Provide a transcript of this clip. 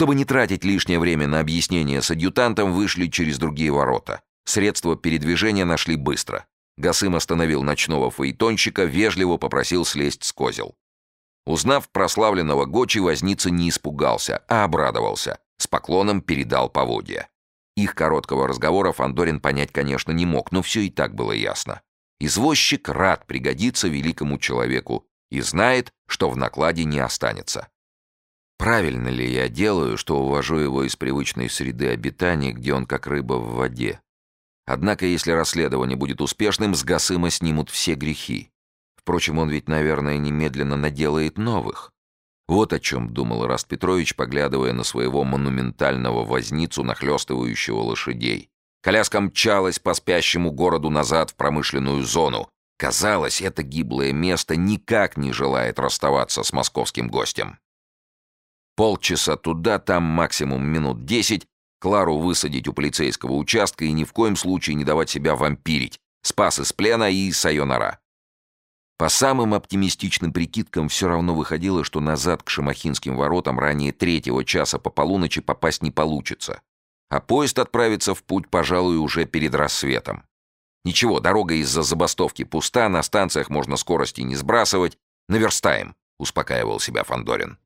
Чтобы не тратить лишнее время на объяснение с адъютантом, вышли через другие ворота. Средства передвижения нашли быстро. Гасым остановил ночного фаэтонщика, вежливо попросил слезть с козел. Узнав прославленного Гочи, возница не испугался, а обрадовался. С поклоном передал поводья. Их короткого разговора Фандорин понять, конечно, не мог, но все и так было ясно. Извозчик рад пригодиться великому человеку и знает, что в накладе не останется. Правильно ли я делаю, что увожу его из привычной среды обитания, где он как рыба в воде? Однако, если расследование будет успешным, с Гасыма снимут все грехи. Впрочем, он ведь, наверное, немедленно наделает новых. Вот о чем думал Раст Петрович, поглядывая на своего монументального возницу, нахлёстывающего лошадей. Коляска мчалась по спящему городу назад в промышленную зону. Казалось, это гиблое место никак не желает расставаться с московским гостем. Полчаса туда, там максимум минут десять, Клару высадить у полицейского участка и ни в коем случае не давать себя вампирить. Спас из плена и сайонара. По самым оптимистичным прикидкам все равно выходило, что назад к Шамахинским воротам ранее третьего часа по полуночи попасть не получится. А поезд отправится в путь, пожалуй, уже перед рассветом. Ничего, дорога из-за забастовки пуста, на станциях можно скорости не сбрасывать. Наверстаем, успокаивал себя Фандорин.